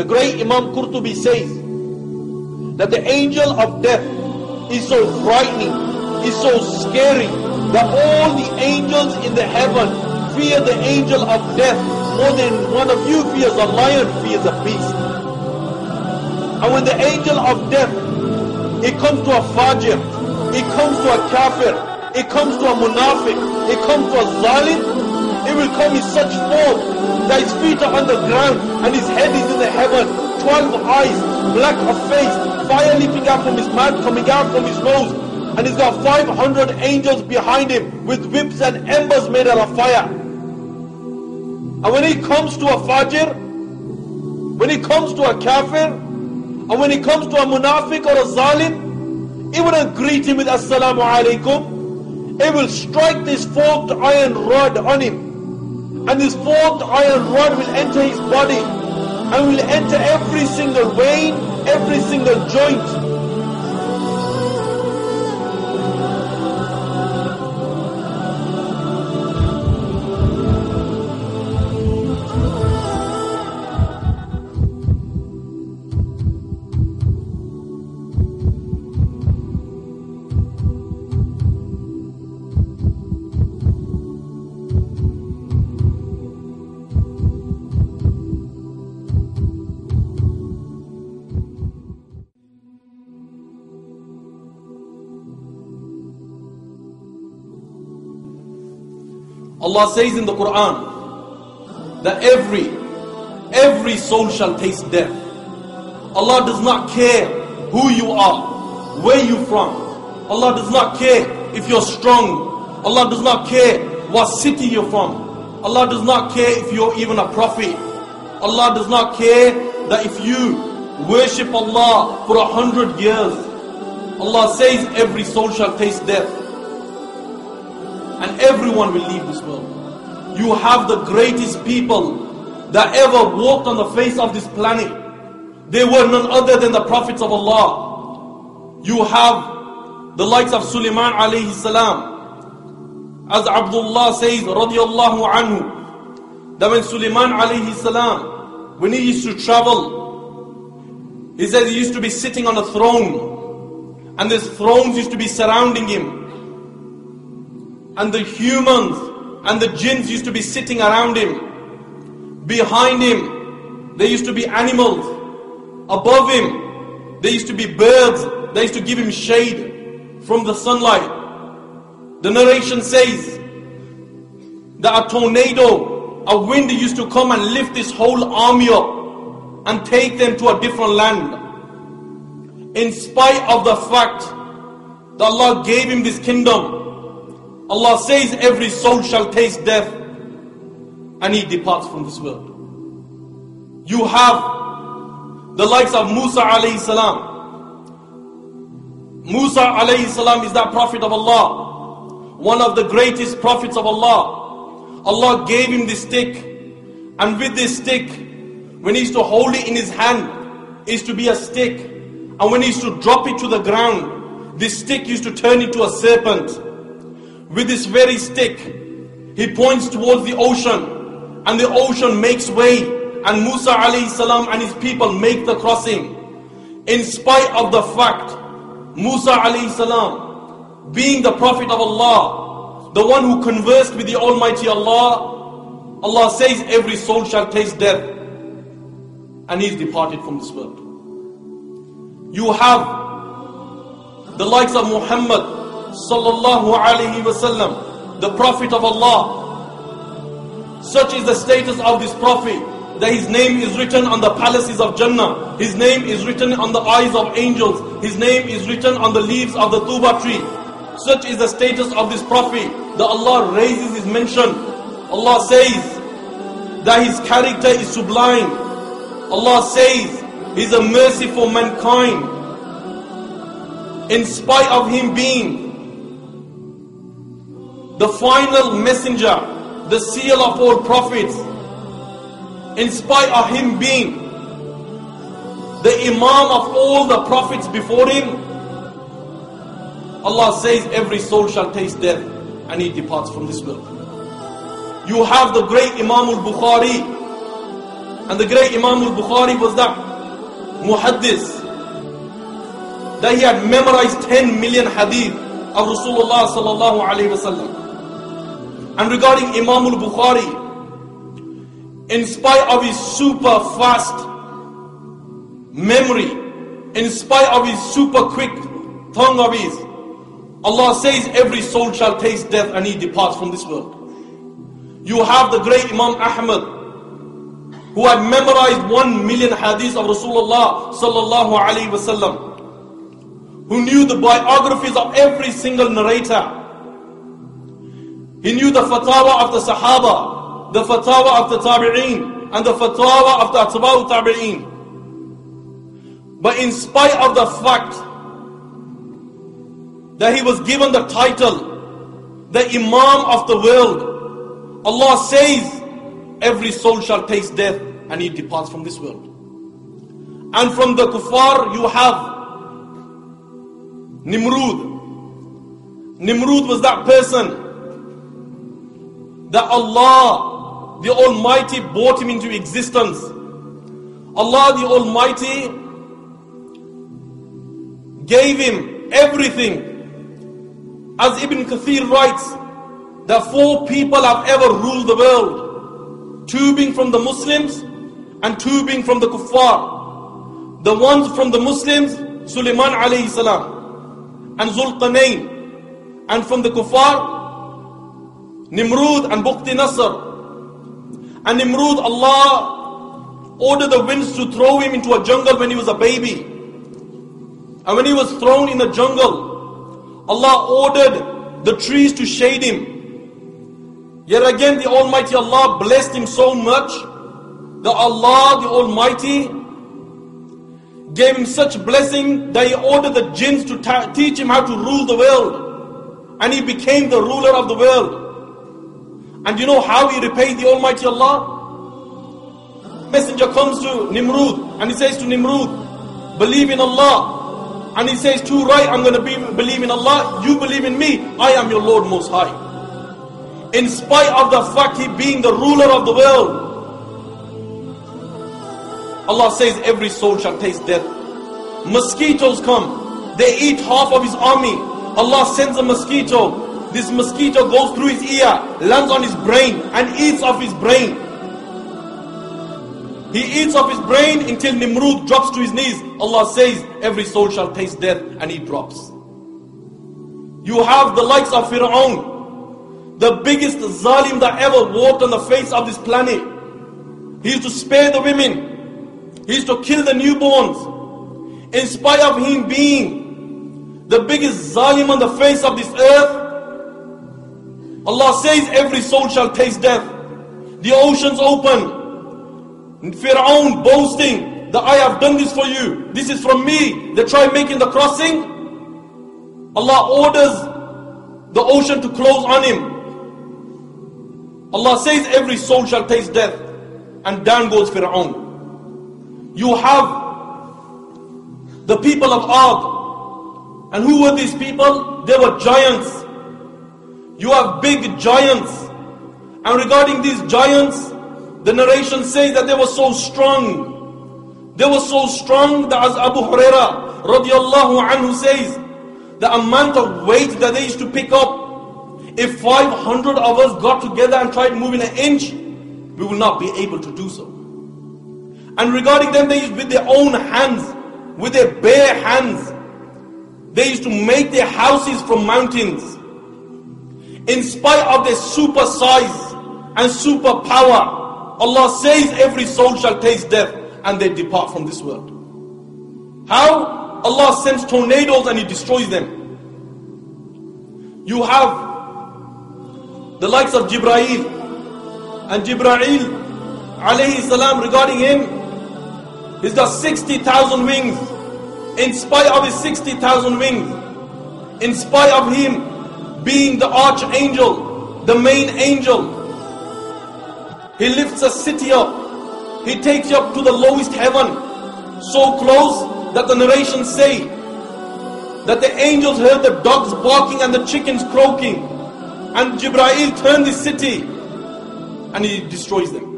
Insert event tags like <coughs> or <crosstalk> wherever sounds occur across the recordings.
The great Imam Qurtubi says that the angel of death is so frightening, is so scary that all the angels in the heaven fear the angel of death more than one of you fears a lion, fears a beast. And when the angel of death, it comes to a fajir, it comes to a kafir, it comes to a munafiq, it comes to a zalim, it will come in such form that his feet are on the ground and his head is in the heaven, 12 eyes, black of face, fire leaping out from his mouth, coming out from his nose, and he's got 500 angels behind him with whips and embers made out of fire. And when he comes to a fajir, when he comes to a kafir, and when he comes to a munafiq or a zalim, it wouldn't greet him with assalamu alaikum. It will strike this forked iron rod on him. And this forked iron rod will enter his body and will enter every single vein, every single joint. Allah says in the Quran that every, every soul shall taste death. Allah does not care who you are, where you from. Allah does not care if you're strong. Allah does not care what city you're from. Allah does not care if you're even a prophet. Allah does not care that if you worship Allah for a hundred years. Allah says every soul shall taste death and everyone will leave this world. You have the greatest people that ever walked on the face of this planet. They were none other than the prophets of Allah. You have the likes of Sulaiman alayhi salam. As Abdullah says, radiallahu anhu, that when Sulaiman alayhi salam, when he used to travel, he says he used to be sitting on a throne, and these thrones used to be surrounding him and the humans and the jinns used to be sitting around him. Behind him, there used to be animals. Above him, there used to be birds. They used to give him shade from the sunlight. The narration says that a tornado, a wind used to come and lift this whole army up and take them to a different land. In spite of the fact that Allah gave him this kingdom, Allah says every soul shall taste death and he departs from this world. You have the likes of Musa alayhi salam. Musa alayhi salam is that prophet of Allah, one of the greatest prophets of Allah. Allah gave him this stick, and with this stick, when he used to hold it in his hand, it used to be a stick, and when he used to drop it to the ground, this stick used to turn into a serpent. With this very stick, he points towards the ocean, and the ocean makes way, and Musa alayhi salam and his people make the crossing. In spite of the fact, Musa alayhi salam, being the Prophet of Allah, the one who conversed with the Almighty Allah, Allah says every soul shall taste death. And he's departed from this world. You have the likes of Muhammad sallallahu alaihi wasallam, the Prophet of Allah. Such is the status of this Prophet that his name is written on the palaces of Jannah. His name is written on the eyes of angels. His name is written on the leaves of the tuba tree. Such is the status of this Prophet that Allah raises his mention. Allah says that his character is sublime. Allah says he's a mercy for mankind. In spite of him being the final messenger the seal of all prophets, in spite of him being the Imam of all the prophets before him, Allah says every soul shall taste death and he departs from this world. You have the great Imam al-Bukhari and the great Imam al-Bukhari was that muhaddis that he had memorized 10 million hadith of Rasulullah sallallahu alayhi wasallam. And regarding Imam al-Bukhari, in spite of his super fast memory, in spite of his super quick tongue of his, Allah says every soul shall taste death and he departs from this world. You have the great Imam Ahmad who had memorized one million hadiths of Rasulullah sallallahu alaihi wasallam who knew the biographies of every single narrator. He knew the fatwa of the Sahaba, the fatwa of the Tabi'een, and the fatwa of the Atba'u Tabi'een. But in spite of the fact that he was given the title, the Imam of the world, Allah says, every soul shall taste death and he departs from this world. And from the kuffar you have Nimrud. Nimrud was that person that Allah, the Almighty, brought him into existence. Allah, the Almighty, gave him everything. As Ibn Kathir writes, that four people have ever ruled the world. Two being from the Muslims and two being from the kuffar. The ones from the Muslims, Sulaiman alayhi salam and Zulqarnain. And from the kuffar, Nimrud and Bukhti Nasr. And Nimrud, Allah ordered the winds to throw him into a jungle when he was a baby. And when he was thrown in the jungle, Allah ordered the trees to shade him. Yet again, the Almighty Allah blessed him so much that Allah, the Almighty, gave him such blessing that he ordered the jinns to teach him how to rule the world. And he became the ruler of the world. And you know how he repaid the Almighty Allah? Messenger comes to Nimrud and he says to Nimrud, believe in Allah. And he says, too right, I'm going to be, believe in Allah. You believe in me. I am your Lord Most High. In spite of the fact he being the ruler of the world, Allah says every soul shall taste death. Mosquitoes come. They eat half of his army. Allah sends a mosquito. This mosquito goes through his ear, lands on his brain and eats off his brain. He eats off his brain until Nimrud drops to his knees. Allah says every soul shall taste death and he drops. You have the likes of Fir'aun, the biggest zalim that ever walked on the face of this planet. He used to spare the women. He used to kill the newborns. In spite of him being the biggest zalim on the face of this earth, Allah says every soul shall taste death. The oceans open. Fir'aun boasting that I have done this for you. This is from me. They try making the crossing. Allah orders the ocean to close on him. Allah says every soul shall taste death. And down goes Fir'aun. You have the people of Ad. And who were these people? They were giants. You have big giants. And regarding these giants, the narration says that they were so strong. They were so strong that as Abu Huraira radiallahu anhu says, the amount of weight that they used to pick up, if 500 of us got together and tried moving an inch, we will not be able to do so. And regarding them, they used with their own hands, with their bare hands, they used to make their houses from mountains. In spite of their super size and super power, Allah says every soul shall taste death and they depart from this world. How? Allah sends tornadoes and He destroys them. You have the likes of Jibreel and Jibreel alayhi salam regarding him He's got 60,000 wings. In spite of his 60,000 wings, in spite of him being the archangel, the main angel, He lifts a city up. He takes you up to the lowest heaven. So close that the narrations say that the angels heard the dogs barking and the chickens croaking. And Jibreel turned the city and he destroys them.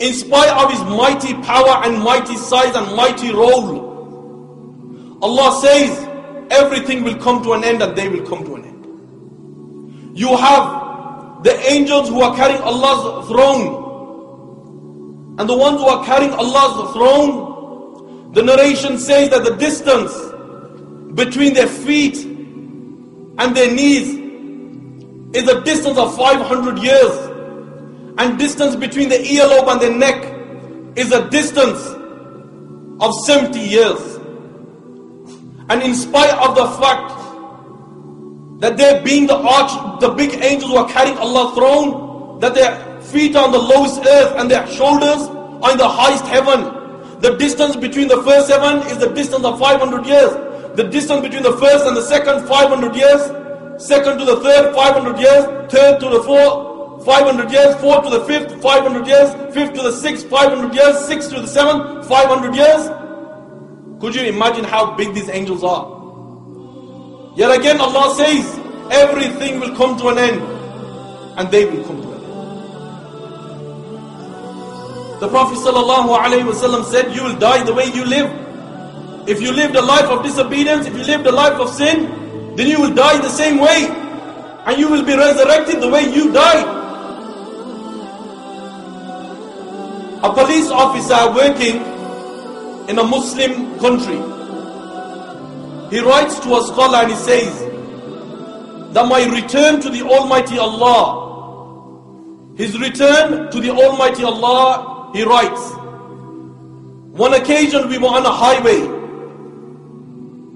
In spite of his mighty power and mighty size and mighty role, Allah says everything will come to an end and they will come to an end. You have the angels who are carrying Allah's throne. And the ones who are carrying Allah's throne, the narration says that the distance between their feet and their knees is a distance of 500 years. And distance between the earlobe and the neck is a distance of 70 years. And in spite of the fact that they being the arch, the big angels who are carrying Allah's throne, that their feet are on the lowest earth and their shoulders are in the highest heaven. The distance between the first heaven is the distance of 500 years. The distance between the first and the second, 500 years. Second to the third, 500 years. Third to the fourth, 500 years. Fourth to the fifth, 500 years. Fifth to the sixth, 500 years. Sixth to the seventh, 500 years. Could you imagine how big these angels are? Yet again, Allah says, everything will come to an end, and they will come to an end. The Prophet ﷺ said, You will die the way you live. If you lived a life of disobedience, if you lived a life of sin, then you will die the same way. And you will be resurrected the way you died. A police officer working in a Muslim country. He writes to a scholar and he says that my return to the Almighty Allah, his return to the Almighty Allah, he writes, one occasion we were on a highway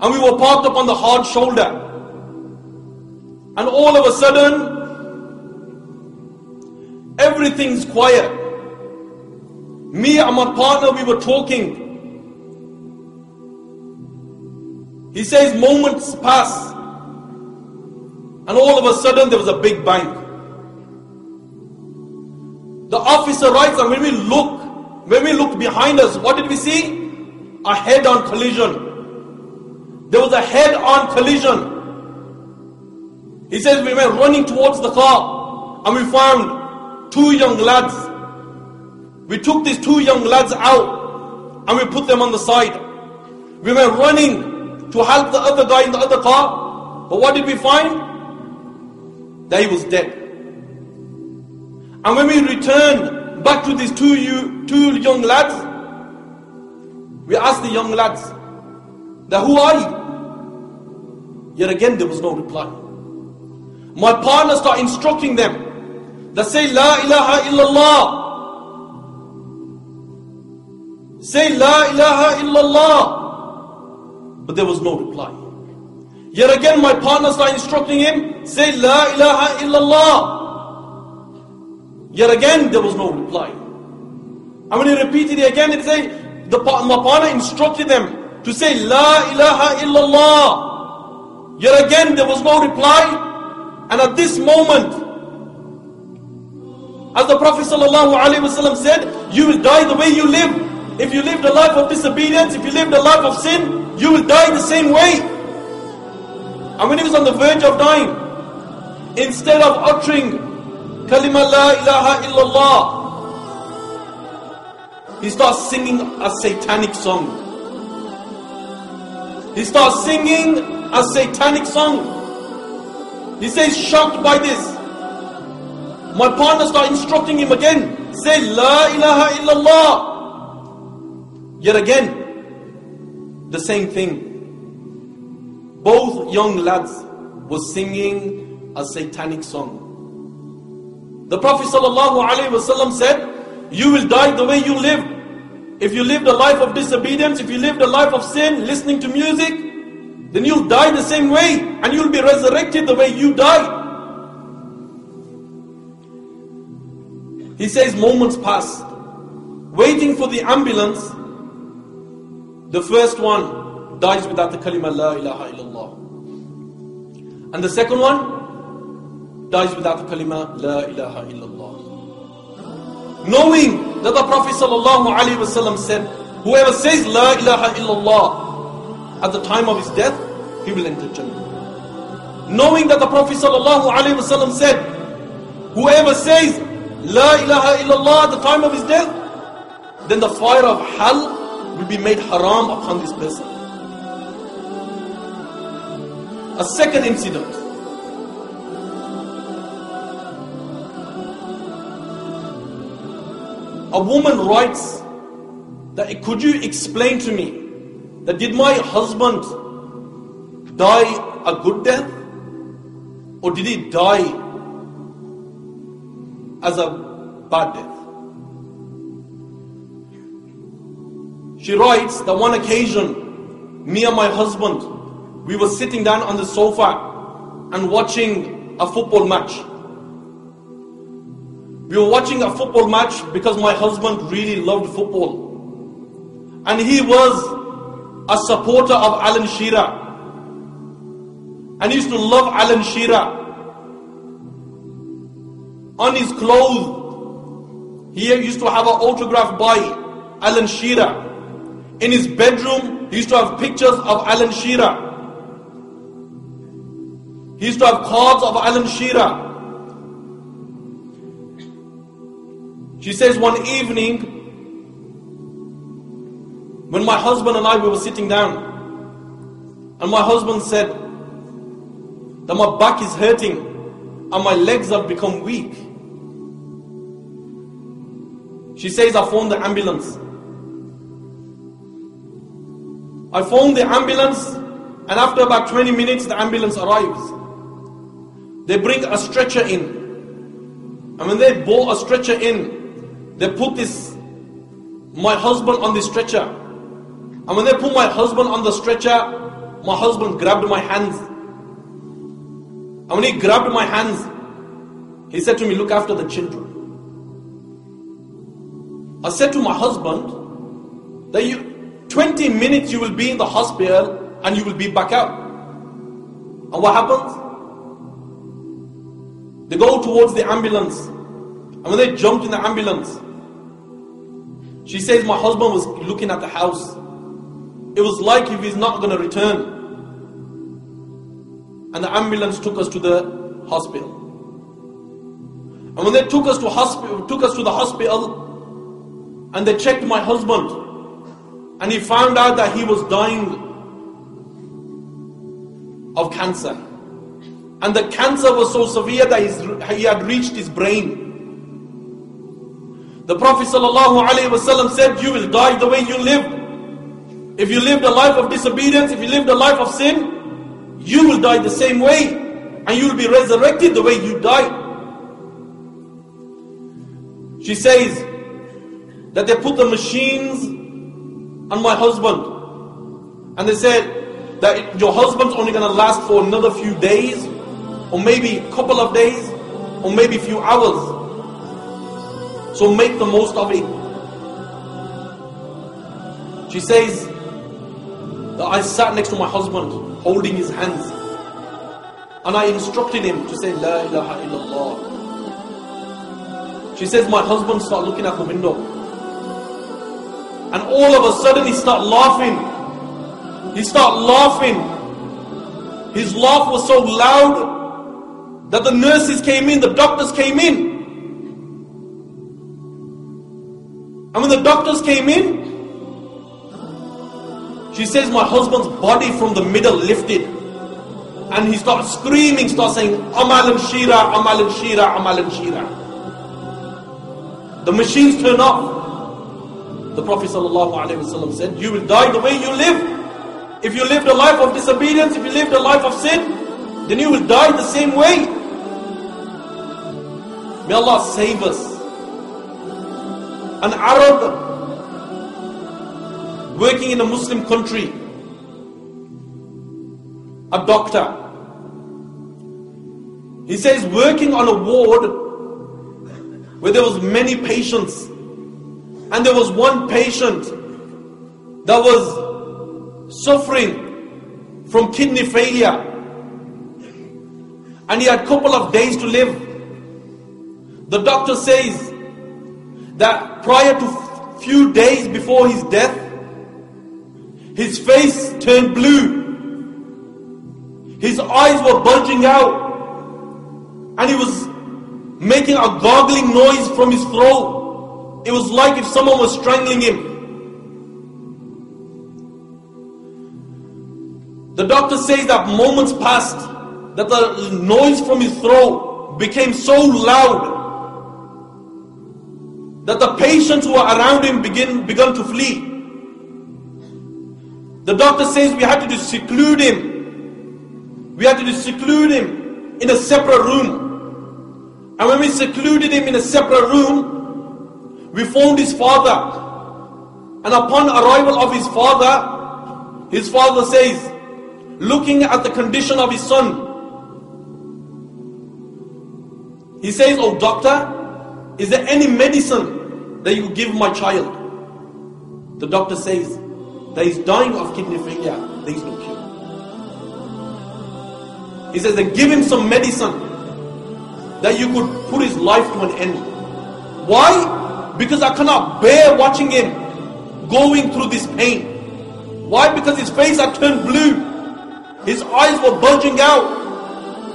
and we were parked upon the hard shoulder. And all of a sudden, everything's quiet. Me and my partner, we were talking. He says moments pass, and all of a sudden there was a big bang. The officer writes, and when we look, when we looked behind us, what did we see? A head-on collision. There was a head-on collision. He says we went running towards the car, and we found two young lads. We took these two young lads out, and we put them on the side. We went running to help the other guy in the other car. But what did we find? That he was dead. And when we returned back to these two, you, two young lads, we asked the young lads, that who are you? Yet again there was no reply. My partner started instructing them that say La ilaha illallah. Say La ilaha illallah. But there was no reply. Yet again, my partner started instructing him, say La ilaha illallah. Yet again, there was no reply. And when he repeated it again, he said, the, my partner instructed them to say La ilaha illallah. Yet again, there was no reply. And at this moment, as the Prophet ﷺ said, you will die the way you live. If you lived a life of disobedience, if you lived a life of sin, you will die the same way. And when he was on the verge of dying, instead of uttering kalima la ilaha illallah, he starts singing a satanic song. He starts singing a satanic song. He says, shocked by this. My partner started instructing him again. Say, La ilaha illallah. Yet again, the same thing. Both young lads were singing a satanic song. The Prophet said, You will die the way you lived. If you lived a life of disobedience, if you lived a life of sin, listening to music, then you'll die the same way and you'll be resurrected the way you died. He says, moments passed, waiting for the ambulance the first one dies without the kalima La ilaha illallah. And the second one dies without the kalima La ilaha illallah. Knowing that the Prophet ﷺ said, whoever says La ilaha illallah at the time of his death, he will enter Jannah. Knowing that the Prophet ﷺ said, whoever says La ilaha illallah at the time of his death, then the fire of hell will be made haram upon this person. A second incident. A woman writes that eh, could you explain to me that did my husband die a good death or did he die as a bad death? She writes that one occasion, me and my husband, we were sitting down on the sofa and watching a football match. We were watching a football match because my husband really loved football. And he was a supporter of Alan Shearer. And he used to love Alan Shearer. On his clothes, he used to have an autograph by Alan Shearer. In his bedroom, he used to have pictures of Alan Shearer. He used to have cards of Alan Shearer. She says one evening, when my husband and I we were sitting down, and my husband said that my back is hurting and my legs have become weak. She says, I phoned the ambulance. I phoned the ambulance, and after about 20 minutes, the ambulance arrives. They bring a stretcher in. And when they brought a stretcher in, they put this, my husband on the stretcher. And when they put my husband on the stretcher, my husband grabbed my hands. And when he grabbed my hands, he said to me, Look after the children. I said to my husband that you 20 minutes you will be in the hospital and you will be back out. And what happens? They go towards the ambulance. And when they jumped in the ambulance, she says, My husband was looking at the house. It was like if he's not going to return. And the ambulance took us to the hospital. And when they took us to hospital, took us to the hospital, and they checked my husband, and he found out that he was dying of cancer. And the cancer was so severe that he had reached his brain. The Prophet ﷺ said, You will die the way you lived. If you lived a life of disobedience, if you lived a life of sin, you will die the same way. And you will be resurrected the way you died. She says that they put the machines on my husband. And they said that your husband's only going to last for another few days, or maybe a couple of days, or maybe a few hours. So make the most of it. She says that I sat next to my husband holding his hands and I instructed him to say La ilaha illallah. She says my husband started looking at the window and all of a sudden he started laughing. He started laughing. His laugh was so loud that the nurses came in, the doctors came in. And when the doctors came in, she says, My husband's body from the middle lifted. And he started screaming, started saying, Alan Shearer, Amal and Shira, Alan Shearer. The machines turn off. The Prophet ﷺ said, You will die the way you live. If you lived a life of disobedience, if you lived a life of sin, then you will die the same way. May Allah save us an Arab working in a Muslim country, a doctor. He says working on a ward where there was many patients and there was one patient that was suffering from kidney failure and he had a couple of days to live. The doctor says that prior to few days before his death, his face turned blue. His eyes were bulging out. And he was making a gargling noise from his throat. It was like if someone was strangling him. The doctor says that moments passed, that the noise from his throat became so loud that the patients who were around him begin, began to flee. The doctor says we had to seclude him. We had to seclude him in a separate room. And when we secluded him in a separate room, we found his father. And upon arrival of his father, his father says, looking at the condition of his son, he says, Oh doctor, is there any medicine that you give my child? The doctor says, That he's dying of kidney failure, there is no cure. He says, They give him some medicine that you could put his life to an end. Why? Because I cannot bear watching him going through this pain. Why? Because his face had turned blue. His eyes were bulging out.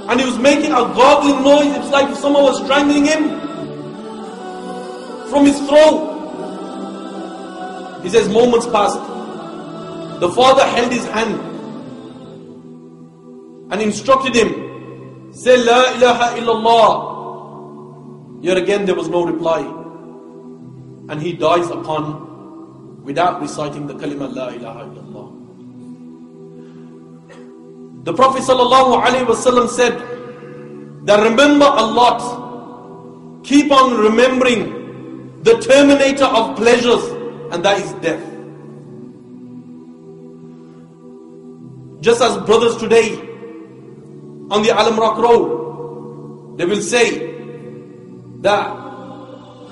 And he was making a gargling noise. It's like someone was strangling him from his throat. He says, moments passed. The father held his hand and instructed him, say La ilaha illallah. Yet again there was no reply. And he dies upon without reciting the kalima La ilaha illallah. The Prophet ﷺ said that remember a lot. Keep on remembering the terminator of pleasures, and that is death. Just as brothers today on the Alum Rock Road, they will say that,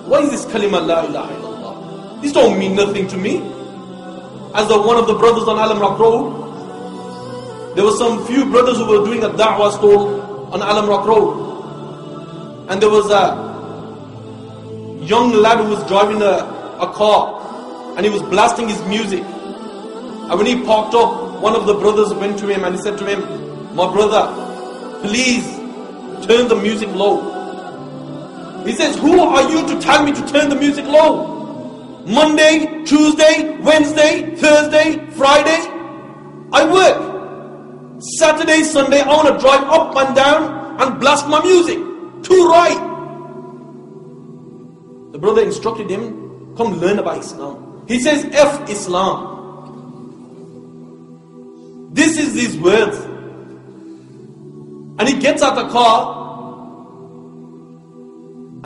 what is this kalima la ilaha illallah? This don't mean nothing to me. As the one of the brothers on Alum Rock Road, there were some few brothers who were doing a da'wah stall on Alum Rock Road. And there was a young lad who was driving a, a car and he was blasting his music. And when he parked up, one of the brothers went to him and he said to him, My brother, please turn the music low. He says, Who are you to tell me to turn the music low? Monday, Tuesday, Wednesday, Thursday, Friday, I work. Saturday, Sunday, I want to drive up and down and blast my music. Too right. The brother instructed him, come learn about Islam. He says, F Islam. This is his words. And he gets out the car.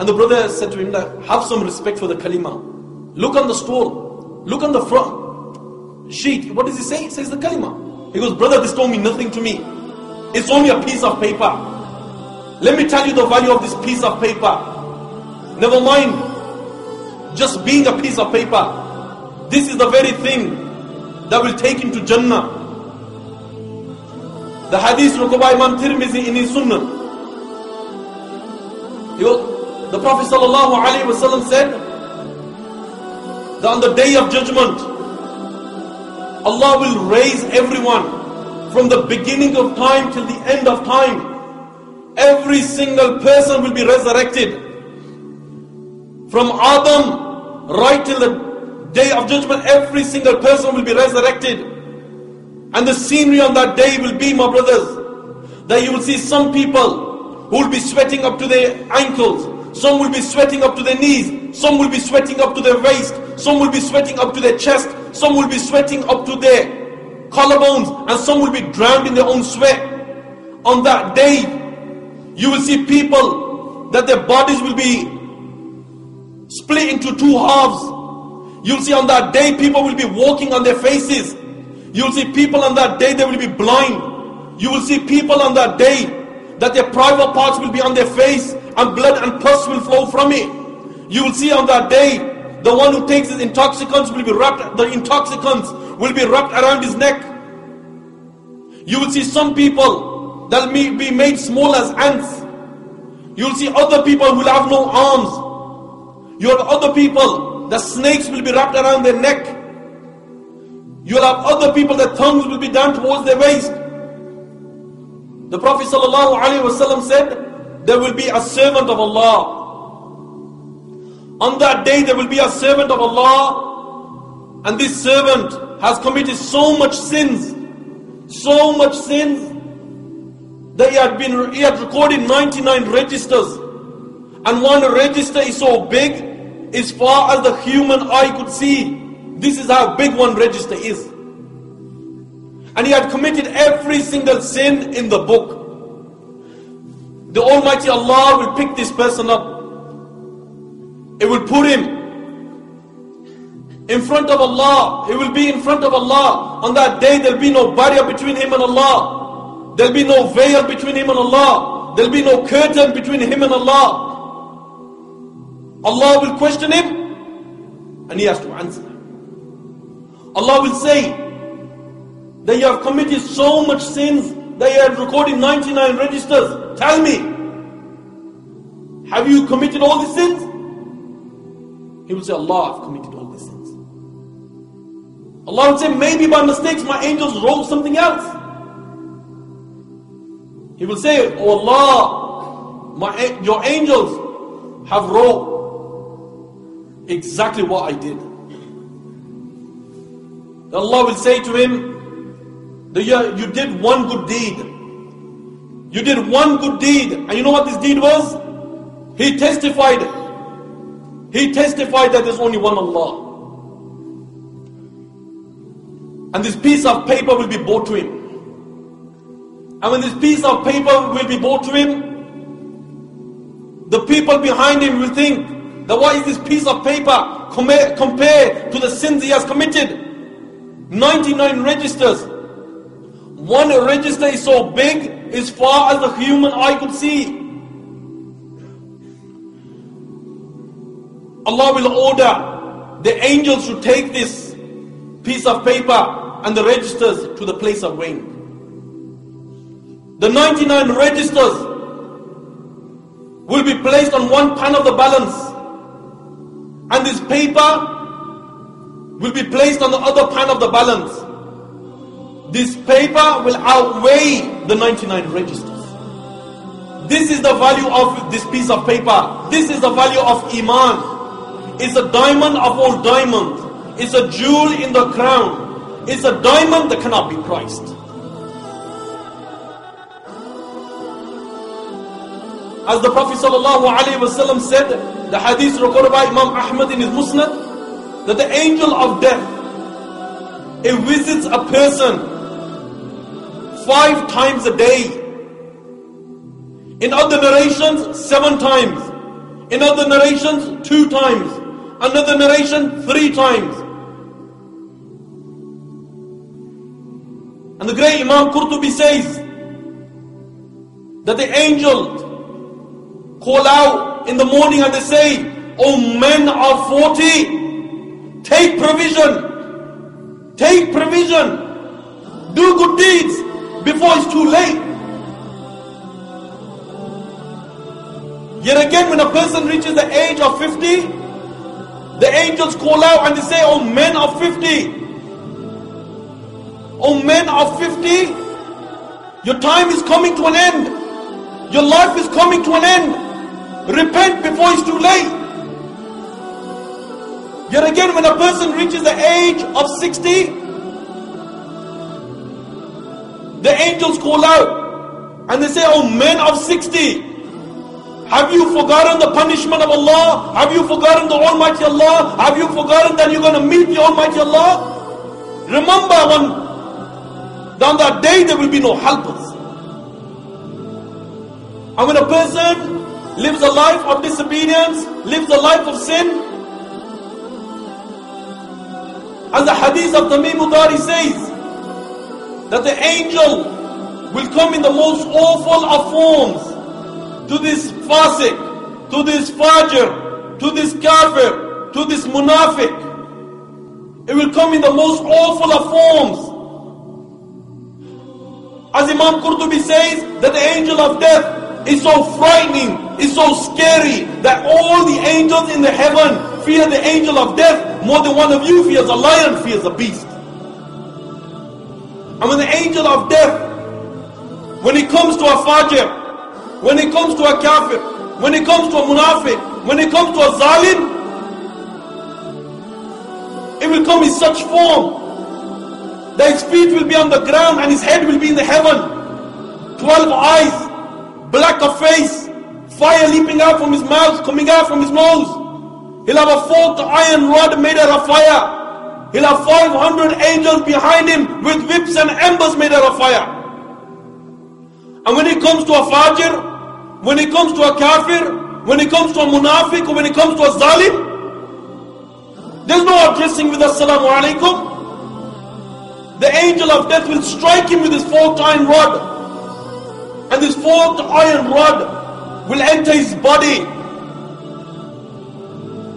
And the brother said to him that have some respect for the kalima. Look on the stall. Look on the front sheet. What does he say? He says the kalima. He goes, brother, this don't mean nothing to me. It's only a piece of paper. Let me tell you the value of this piece of paper. Never mind just being a piece of paper. This is the very thing that will take him to Jannah. The hadith recorded by Imam Tirmizi in his Sunnah. The Prophet ﷺ said that on the day of judgment, Allah will raise everyone from the beginning of time till the end of time. Every single person will be resurrected. From Adam right till the day of judgment, every single person will be resurrected. And the scenery on that day will be, my brothers, that you will see some people who will be sweating up to their ankles, some will be sweating up to the knees, some will be sweating up to the waist, some will be sweating up to the chest, some will be sweating up to their collarbones, and some will be drowned in their own sweat. On that day, you will see people that their bodies will be split into two halves. You'll see on that day people will be walking on their faces. You'll see people on that day they will be blind. You will see people on that day that their private parts will be on their face and blood and pus will flow from it. You will see on that day the one who takes his intoxicants will be wrapped, the intoxicants will be wrapped around his neck. You will see some people that will be made small as ants. You will see other people who will have no arms. You have other people, the snakes will be wrapped around their neck. You'll have other people, their tongues will be down towards their waist. The Prophet ﷺ said, There will be a servant of Allah. On that day, there will be a servant of Allah, and this servant has committed so much sins, so much sins, that he had been he had recorded 99 registers. And one register is so big, as far as the human eye could see. This is how big one register is. And he had committed every single sin in the book. The Almighty Allah will pick this person up. It will put him in front of Allah. He will be in front of Allah. On that day, there'll be no barrier between him and Allah. There'll be no veil between him and Allah. There'll be no curtain between him and Allah. Allah will question him and he has to answer. Allah will say that you have committed so much sins that you have recorded 99 registers. Tell me, have you committed all these sins? He will say, Allah, I've committed all these sins. Allah will say, maybe by mistakes my angels wrote something else. He will say, Oh Allah, my, your angels have wrote exactly what I did. Allah will say to him, you did one good deed. You did one good deed. And you know what this deed was? He testified. He testified that there's only one Allah. And this piece of paper will be brought to him. And when this piece of paper will be brought to him, the people behind him will think, that what is this piece of paper compared to the sins he has committed? 99 registers. One register is so big as far as the human eye could see. Allah will order the angels to take this piece of paper and the registers to the place of weighing. The 99 registers will be placed on one pan of the balance and this paper will be placed on the other pan of the balance. This paper will outweigh the 99 registers. This is the value of this piece of paper. This is the value of Iman. It's a diamond of all diamonds. It's a jewel in the crown. It's a diamond that cannot be priced. As the Prophet ﷺ said, the hadith recorded by Imam Ahmad in his Musnad, that the angel of death, it visits a person five times a day. In other narrations, seven times. In other narrations, two times. Another narration, three times. And the great Imam Qurtubi says that the angels call out in the morning and they say, O men of 40, take provision, take provision, do good deeds before it's too late. Yet again, when a person reaches the age of 50, the angels call out and they say, Oh, men of 50, oh, men of 50, your time is coming to an end. Your life is coming to an end. Repent before it's too late. Yet again, when a person reaches the age of 60, the angels call out and they say, Oh, men of 60, have you forgotten the punishment of Allah? Have you forgotten the Almighty Allah? Have you forgotten that you're going to meet the Almighty Allah? Remember, when on that day there will be no helpers. And when a person lives a life of disobedience, lives a life of sin. As the hadith of Tamim Dari says, that the angel will come in the most awful of forms to this fasik, to this fajir, to this kafir, to this munafiq. It will come in the most awful of forms. As Imam Qurtubi says, that the angel of death is so frightening, is so scary that all the angels in the heaven fear the angel of death more than one of you fears a lion, fears a beast. And when the angel of death, when it comes to a fajir, when it comes to a kafir, when it comes to a munafiq, when it comes to a zalim, it will come in such form that his feet will be on the ground and his head will be in the heaven. Twelve eyes, black of face, fire leaping out from his mouth, coming out from his nose. He'll have a forked iron rod made out of fire. He'll have 500 angels behind him with whips and embers made out of fire. And when it comes to a fajir, when it comes to a kafir, when it comes to a munafiq, when it comes to a zalim, there's no addressing with assalamu alaikum. The angel of death will strike him with his forked iron rod. And this forked iron rod will enter his body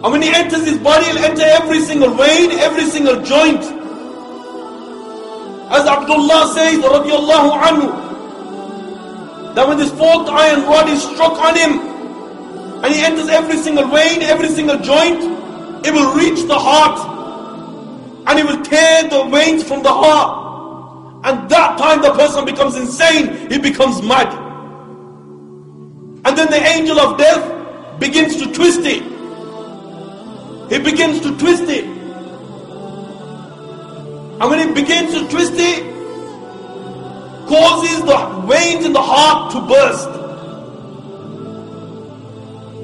and when he enters his body, he'll enter every single vein, every single joint. As Abdullah says, radiallahu anhu, that when this forked iron rod is struck on him, and he enters every single vein, every single joint, it will reach the heart, and it will tear the veins from the heart. And that time the person becomes insane, he becomes mad. And then the angel of death begins to twist it. He begins to twist it. And when he begins to twist it, causes the veins in the heart to burst.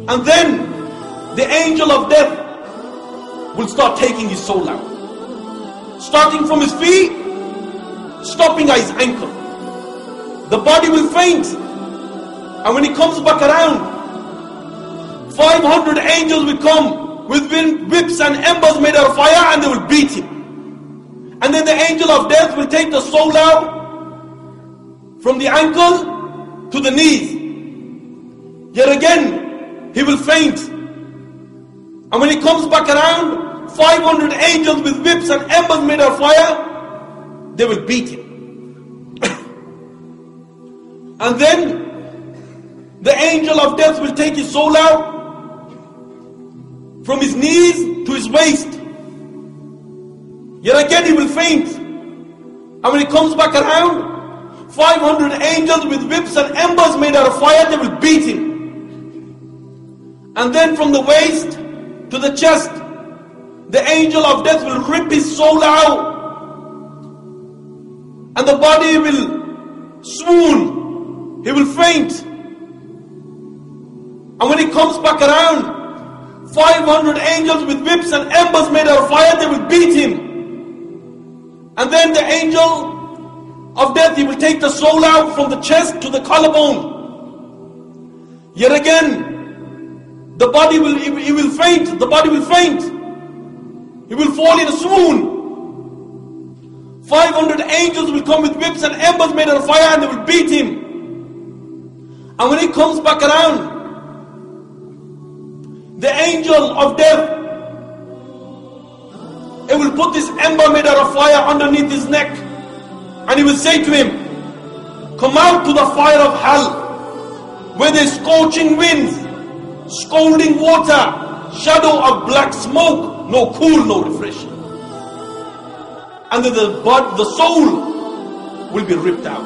And then the angel of death will start taking his soul out. Starting from his feet, stopping at his ankle. The body will faint. And when he comes back around, 500 angels will come with whips and embers made out of fire and they will beat him. And then the angel of death will take the soul out from the ankle to the knees. Yet again, he will faint. And when he comes back around, 500 angels with whips and embers made of fire, they will beat him. <coughs> and then the angel of death will take his soul out from his knees to his waist. Yet again he will faint. And when he comes back around, 500 angels with whips and embers made out of fire, they will beat him. And then from the waist to the chest, the angel of death will rip his soul out. And the body will swoon. He will faint. And when he comes back around, 500 angels with whips and embers made out of fire, they will beat him. And then the angel of death, he will take the soul out from the chest to the collarbone. Yet again, the body will, he will faint, the body will faint. He will fall in a swoon. 500 angels will come with whips and embers made out of fire and they will beat him. And when he comes back around, the angel of death, it will put this ember made out of fire underneath his neck. And he will say to him, Come out to the fire of hell, where there's scorching winds, scalding water, shadow of black smoke, no cool, no refreshing. And then the, but the soul will be ripped out.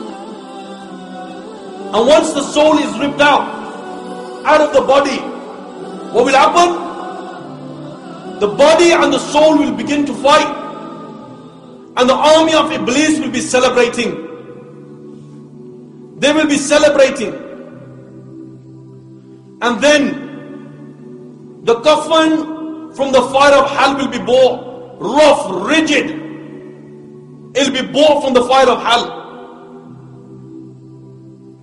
And once the soul is ripped out, out of the body, what will happen? The body and the soul will begin to fight. And the army of Iblis will be celebrating. They will be celebrating. And then the coffin from the fire of hell will be bought, rough, rigid. It'll be bought from the fire of hell.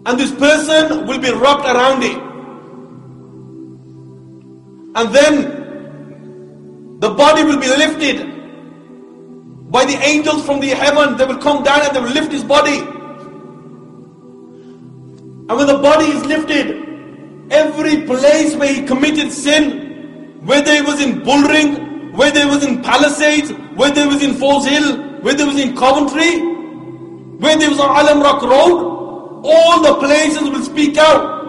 And this person will be wrapped around it. And then the body will be lifted by the angels from the heaven. They will come down and they will lift his body. And when the body is lifted, every place where he committed sin, whether it was in Bullring, whether it was in Palisades, whether it was in Falls Hill, whether it was in Coventry, whether it was on Alum Rock Road, all the places will speak out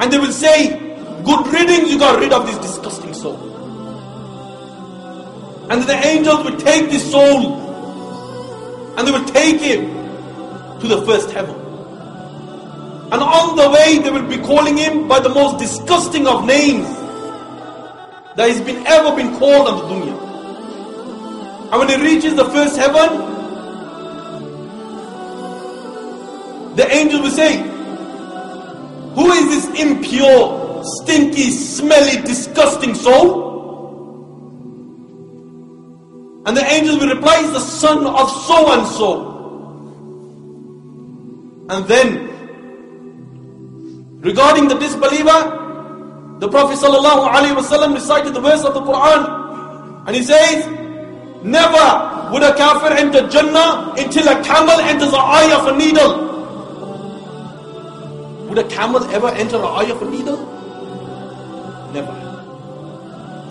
And they will say, Good riddance, you got rid of this disgusting soul. And the angels will take this soul and they will take him to the first heaven. And on the way, they will be calling him by the most disgusting of names that has been ever been called on the dunya. And when he reaches the first heaven, the angel will say, Who is this impure, stinky, smelly, disgusting soul? And the angel will reply, Is the son of so and so. And then, regarding the disbeliever, the Prophet ﷺ recited the verse of the Quran and he says, Never would a kafir enter Jannah until a camel enters the eye of a needle. Would a camel ever enter the eye of a needle? Never.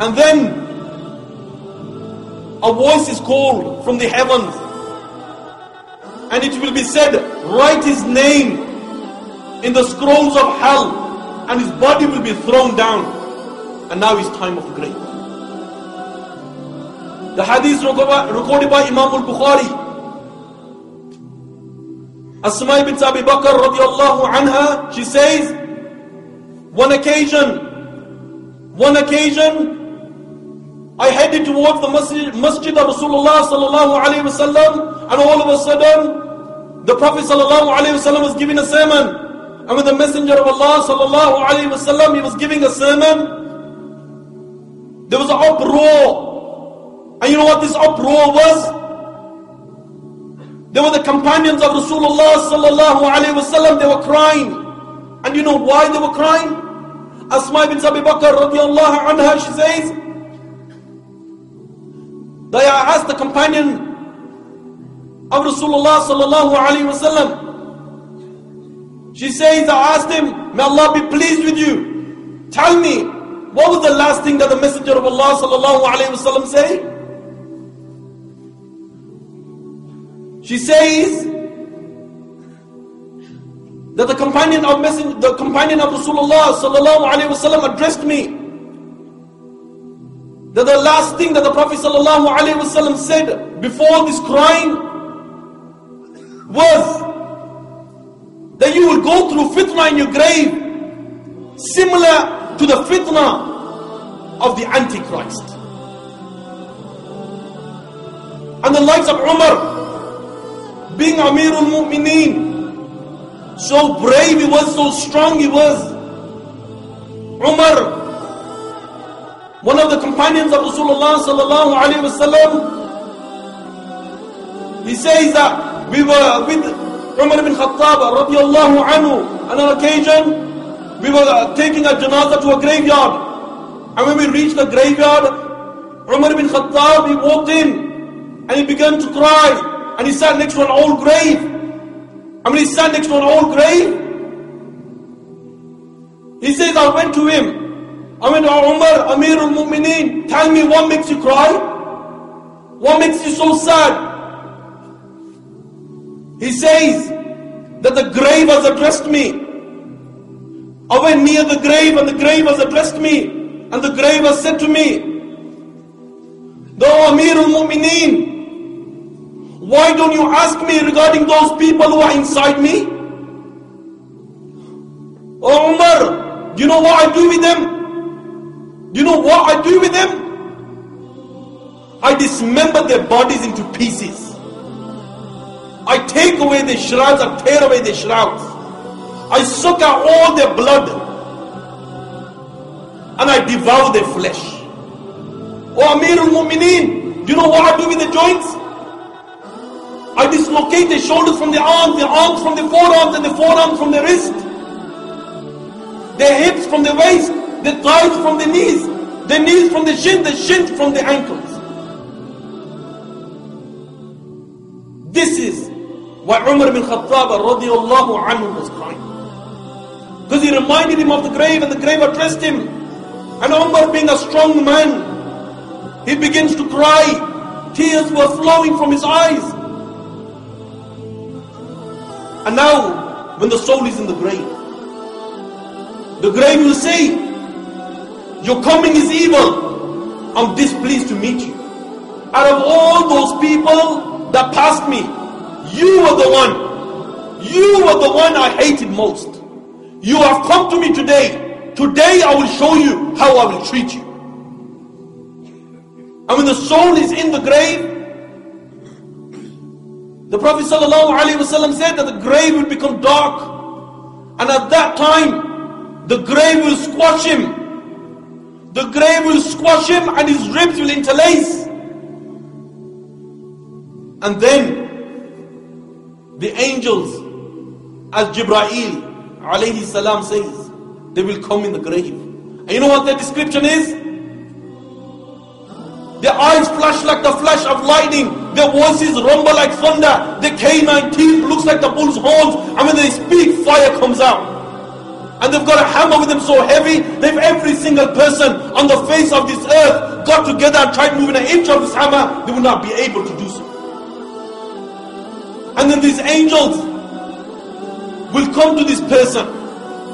And then a voice is called from the heavens and it will be said, Write his name in the scrolls of hell and his body will be thrown down. And now is time of grave. The hadith recorded by Imam al-Bukhari. Asma bint Abi Bakr radiallahu anha, she says, one occasion, one occasion, I headed towards the masjid, masjid of Rasulullah sallallahu alayhi wasallam, and all of a sudden, the Prophet sallallahu alayhi wasallam was giving a sermon. And when the Messenger of Allah sallallahu alaihi wasallam he was giving a sermon, there was an uproar. And you know what this uproar was? There were the companions of Rasulullah sallallahu alaihi wasallam. They were crying, and you know why they were crying? Asma ibn Abi Bakr radiallahu anha she says I asked the companion of Rasulullah sallallahu alaihi wasallam she says, I asked him, may Allah be pleased with you. Tell me, what was the last thing that the Messenger of Allah sallallahu alayhi wasallam say? She says that the companion of Messenger, the companion of Rasulullah sallallahu alayhi wasallam addressed me. That the last thing that the Prophet sallallahu alayhi wasallam said before this crying was that you will go through fitna in your grave, similar to the fitna of the Antichrist. And the likes of Umar, being Amirul Mu'mineen, so brave he was, so strong he was. Umar, one of the companions of Rasulullah sallallahu alaihi wasallam, he says that we were with Umar ibn Khattab radiallahu anhu, on an occasion, we were uh, taking a janazah to a graveyard. And when we reached the graveyard, Umar ibn Khattab, he walked in and he began to cry. And he sat next to an old grave. When he sat next to an old grave, he says, I went to him. I went to Umar, Amir al-Mu'mineen, tell me what makes you cry? What makes you so sad? He says that the grave has addressed me. I went near the grave and the grave has addressed me. And the grave has said to me, Though Amir al-Mu'mineen, why don't you ask me regarding those people who are inside me? Oh Umar, do you know what I do with them? Do you know what I do with them? I dismember their bodies into pieces. I take away the shrouds, I tear away the shrouds. I suck out all their blood. And I devour their flesh. Oh Amir al-Mu'mineen, do you know what I do with the joints? I dislocate the shoulders from the arms, the arms from the forearms, and the forearms from the wrist. The hips from the waist, the thighs from the knees, the knees from the shin, the shins from the ankles. This is why Umar bin Khattab radiallahu anhu was crying. Because he reminded him of the grave and the grave addressed him. And Umar being a strong man, he begins to cry. Tears were flowing from his eyes. And now, when the soul is in the grave, The grave will say, Your coming is evil. I'm displeased to meet you. Out of all those people that passed me, you were the one. You were the one I hated most. You have come to me today. Today I will show you how I will treat you. And when the soul is in the grave, the Prophet ﷺ said that the grave will become dark. And at that time, the grave will squash him. The grave will squash him and his ribs will interlace. And then the angels, as Jibreel alayhi salam says, they will come in the grave. And you know what their description is? Their eyes flash like the flash of lightning. Their voices rumble like thunder. Their canine teeth looks like the bull's horns. And when they speak, fire comes out. And they've got a hammer with them so heavy, they've every single person on the face of this earth got together and tried moving an inch of this hammer, they would not be able to do so. And then these angels will come to this person,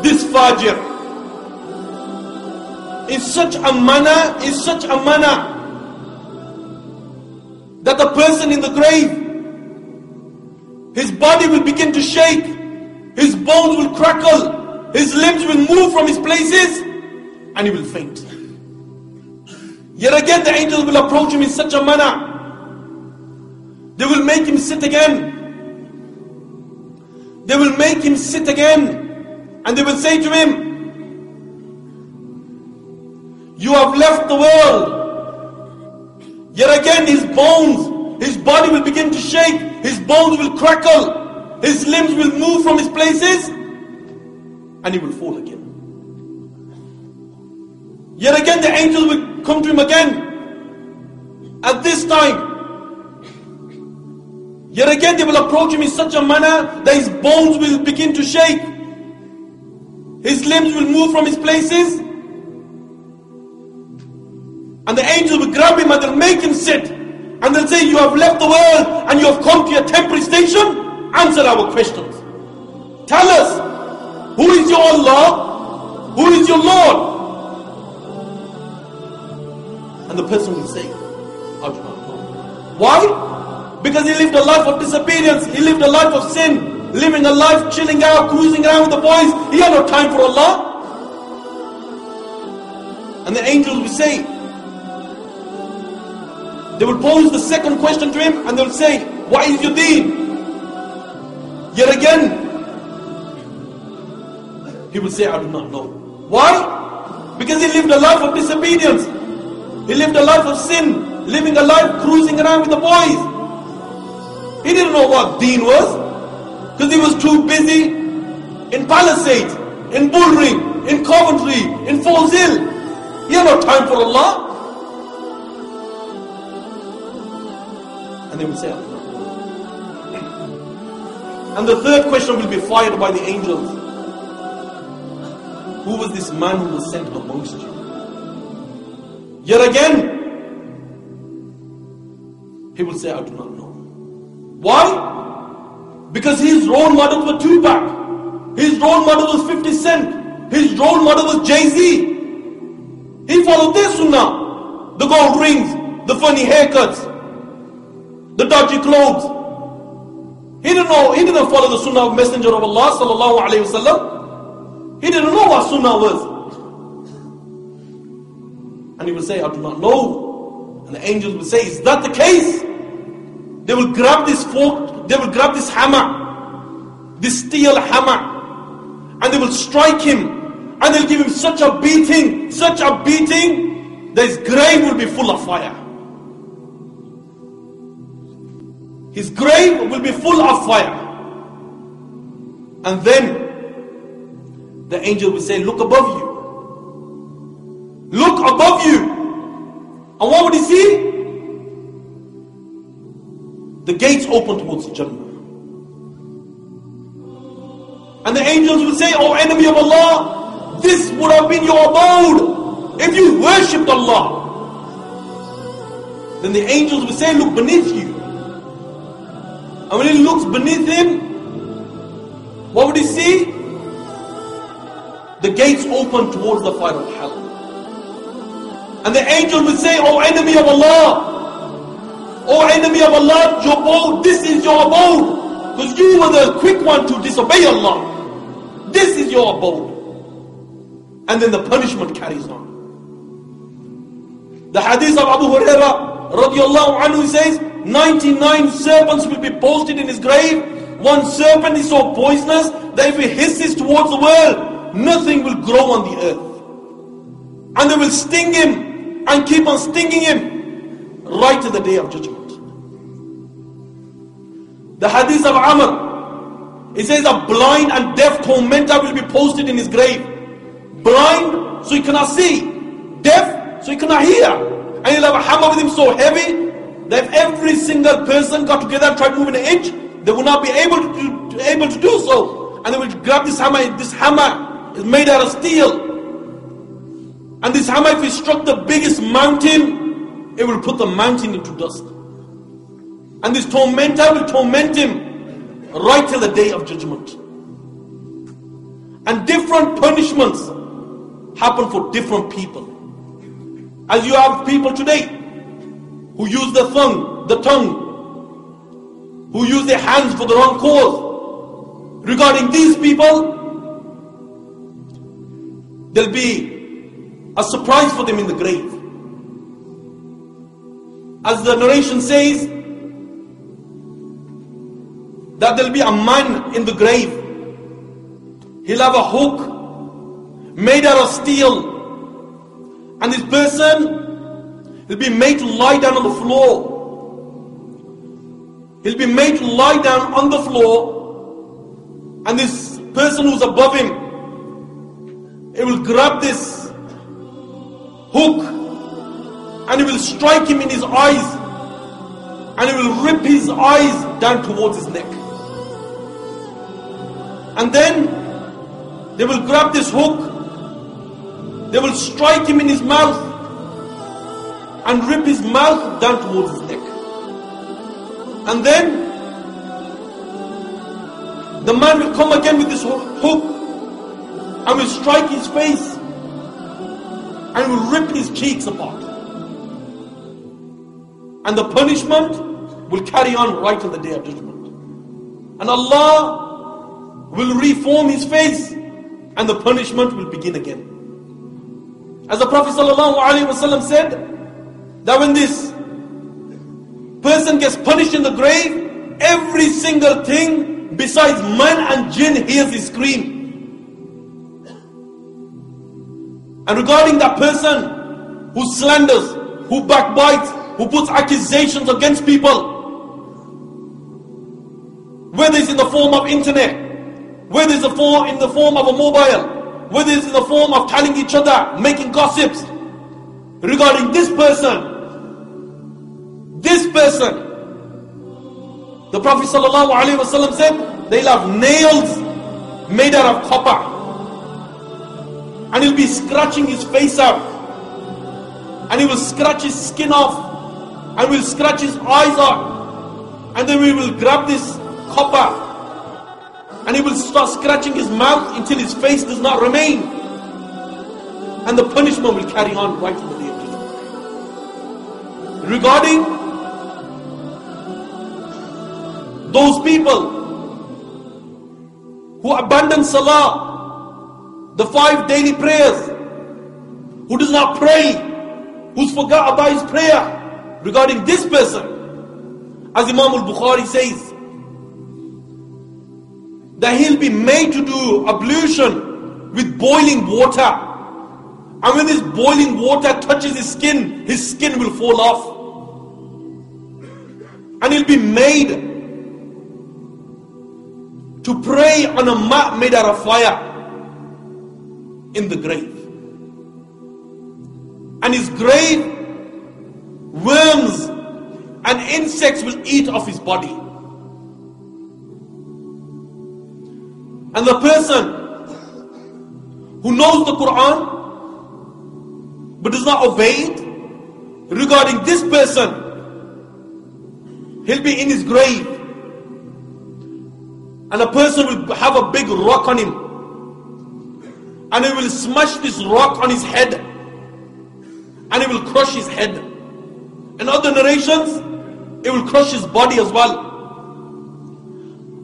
this fajir, in such a manner, in such a manner that the person in the grave, his body will begin to shake, his bones will crackle, his limbs will move from his places, and he will faint. Yet again, the angels will approach him in such a manner. They will make him sit again. They will make him sit again. And they will say to him, You have left the world. Yet again, his bones, his body will begin to shake, his bones will crackle, his limbs will move from his places, and he will fall again. Yet again, the angel will come to him again. At this time, yet again, they will approach him in such a manner that his bones will begin to shake, his limbs will move from his places, and the angels will grab him and they'll make him sit. And they'll say, You have left the world and you have come to your temporary station. Answer our questions. Tell us, who is your Allah? Who is your Lord? And the person will say, I. Why? Because he lived a life of disobedience. He lived a life of sin. Living a life chilling out, cruising around with the boys. He had no time for Allah. And the angels will say, they will pose the second question to him and they will say, Why is your deen? Yet again, he will say, I do not know. Why? Because he lived a life of disobedience. He lived a life of sin, living a life cruising around with the boys. He didn't know what deen was because he was too busy in Palisades, in Bullring, in Coventry, in Falls Hill. He had no time for Allah. Say, And the third question will be fired by the angels. Who was this man who was sent amongst you? Yet again, he will say, I do not know. Why? Because his role model was Tupac. His role model was 50 Cent. His role model was Jay-Z. He followed their sunnah. The gold rings, the funny haircuts, the dodgy clothes. He didn't know, he didn't follow the sunnah of Messenger of Allah sallallahu alayhi wasallam. He didn't know what sunnah was. And he would say, I do not know. And the angels would say, Is that the case? They will grab this fork, they will grab this hammer, this steel hammer, and they will strike him, and they'll give him such a beating, such a beating, that his grave will be full of fire. His grave will be full of fire. And then the angel will say, Look above you. Look above you. And what would he see? The gates open towards Jannah. And the angels will say, Oh enemy of Allah, this would have been your abode if you worshipped Allah. Then the angels will say, Look beneath you. And when he looks beneath him, what would he see? the gates open towards the fire of hell. And the angel would say, O enemy of Allah, O enemy of Allah, your abode, this is your abode. Because you were the quick one to disobey Allah. This is your abode. And then the punishment carries on. The hadith of Abu Huraira radiallahu anhu says, 99 serpents will be posted in his grave. One serpent is so poisonous that if he hisses towards the world, nothing will grow on the earth. And they will sting him and keep on stinging him right to the day of judgment. The hadith of Amr, it says a blind and deaf tormentor will be posted in his grave. Blind, so he cannot see. Deaf, so he cannot hear. And he'll have a hammer with him so heavy that if every single person got together and tried to move an inch, they would not be able to do, able to do so. And they would grab this hammer. This hammer is made out of steel. And this hammer, if it struck the biggest mountain, it will put the mountain into dust. And this tormentor will torment him right till the day of judgment. And different punishments happen for different people. As you have people today who use the tongue, the tongue who use their hands for the wrong cause. Regarding these people, there'll be a surprise for them in the grave. As the narration says, that there'll be a man in the grave. He'll have a hook made out of steel. And this person will be made to lie down on the floor. He'll be made to lie down on the floor, and this person who's above him, he will grab this hook and he will strike him in his eyes and he will rip his eyes down towards his neck. And then they will grab this hook, they will strike him in his mouth and rip his mouth down towards his neck. And then the man will come again with this hook and will strike his face and will rip his cheeks apart. And the punishment will carry on right till the day of judgment. And Allah will reform his face and the punishment will begin again. As the Prophet ﷺ said, that when this person gets punished in the grave, every single thing besides man and jinn hears his scream. And regarding that person who slanders, who backbites, who puts accusations against people, whether it's in the form of internet, whether it's in the form of a mobile, whether it's in the form of telling each other, making gossips regarding this person, this person, the Prophet ﷺ said, they'll have nails made out of copper. And he'll be scratching his face out. And he will scratch his skin off. And will scratch his eyes out. And then we will grab this copper. And he will start scratching his mouth until his face does not remain. And the punishment will carry on right Regarding those people who abandon salah, the five daily prayers, who does not pray, who's forgot about his prayer regarding this person, as Imam al-Bukhari says, that he'll be made to do ablution with boiling water. And when this boiling water touches his skin, his skin will fall off. And he'll be made to pray on a mat made out of fire in the grave. And his grave, worms and insects will eat off his body. And the person who knows the Quran but does not obey it, regarding this person, he'll be in his grave and a person will have a big rock on him. and he will smash this rock on his head and it will crush his head. In other narrations, it will crush his body as well.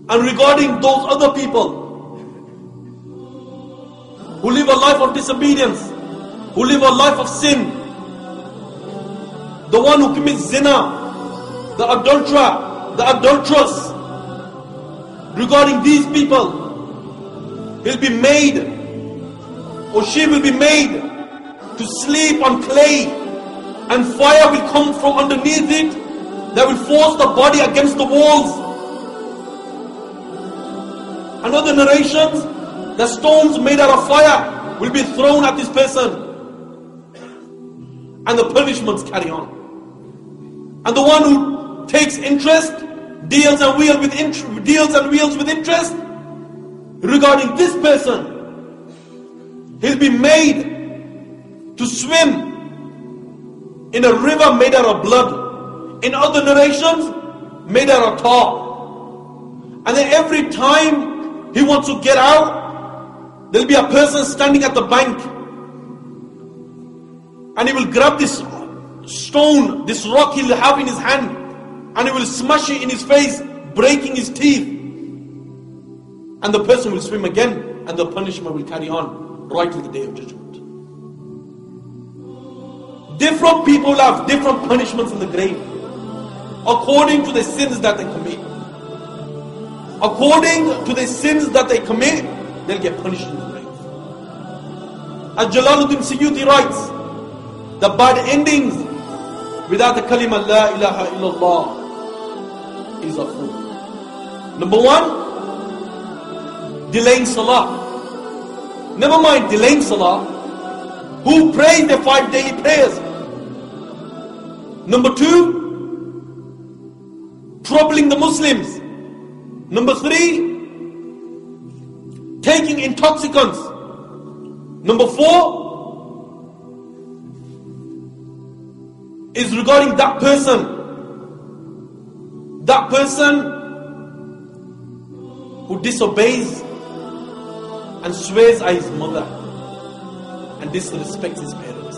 And regarding those other people who live a life of disobedience, who live a life of sin, the one who commits zina, the adulterer, the adulteress, regarding these people, he'll be made or she will be made to sleep on clay and fire will come from underneath it that will force the body against the walls. Another narrations, the stones made out of fire will be thrown at this person and the punishments carry on. And the one who takes interest deals and wheels with int- deals and wheels with interest regarding this person He'll be made to swim in a river made out of blood. In other narrations, made out of tar. And then every time he wants to get out, there'll be a person standing at the bank. And he will grab this stone, this rock he'll have in his hand, and he will smash it in his face, breaking his teeth. And the person will swim again, and the punishment will carry on right to the day of judgment. Different people have different punishments in the grave according to the sins that they commit. According to the sins that they commit, they'll get punished in the grave. As Jalaluddin Suyuti writes, the bad endings without the kalima La ilaha illallah is a. Number one, delaying salah. Never mind delaying salah. Who prays the five daily prayers? Number two, troubling the Muslims. Number three, taking intoxicants. Number four is regarding that person. That person who disobeys and swears at his mother and disrespects his parents.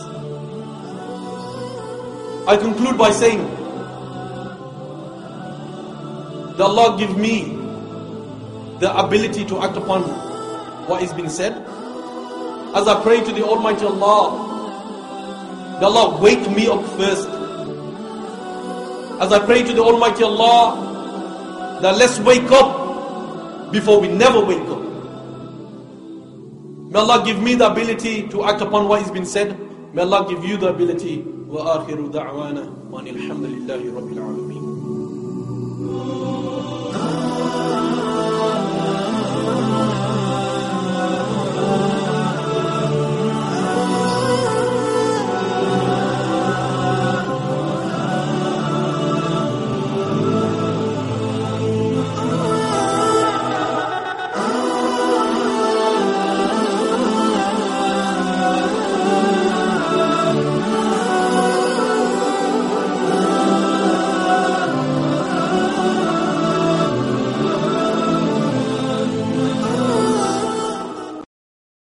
I conclude by saying that Allah give me the ability to act upon what is being said. As I pray to the Almighty Allah, that Allah wake me up first As I pray to the Almighty Allah, that let's wake up before we never wake up. May Allah give me the ability to act upon what has been said. May Allah give you the ability. وآخر دعوانا وأن الحمد لله رب العالمين